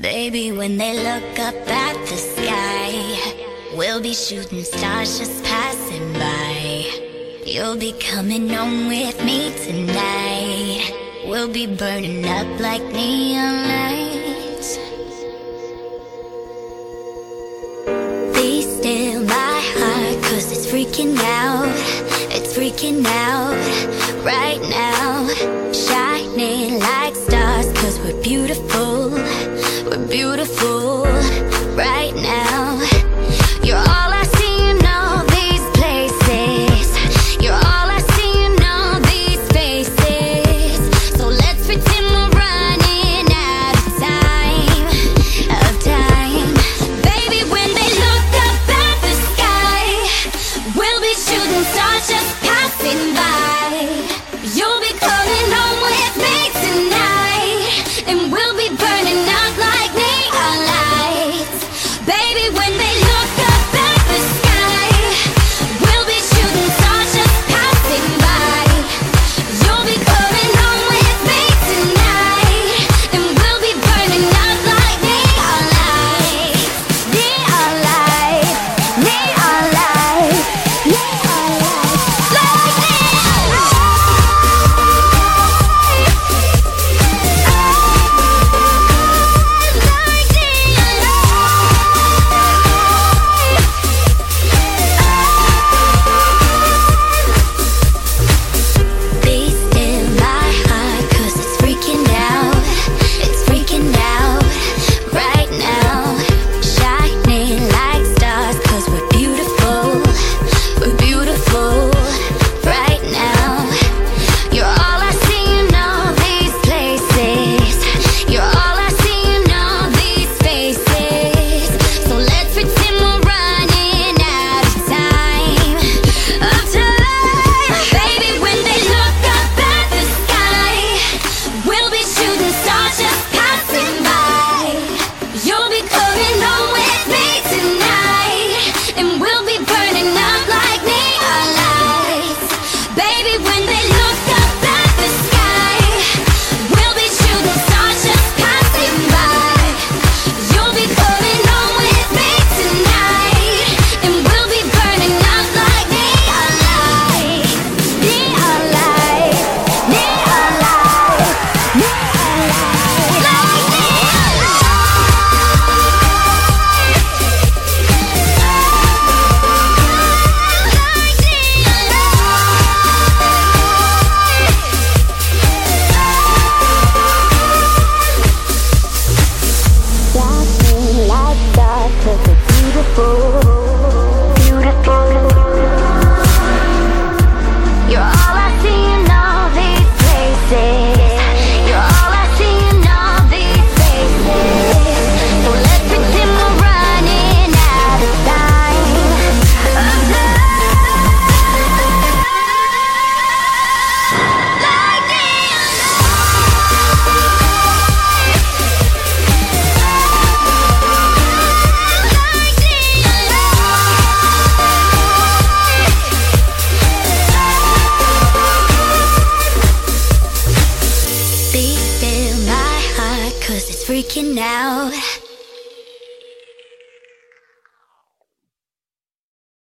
Baby, when they look up at the sky, we'll be shooting stars just passing by. You'll be coming home with me tonight. We'll be burning up like neon lights. Be still, my heart, cause it's freaking out. It's freaking out right now. Shining like stars, cause we're beautiful beautiful. When they Cause it's freaking out.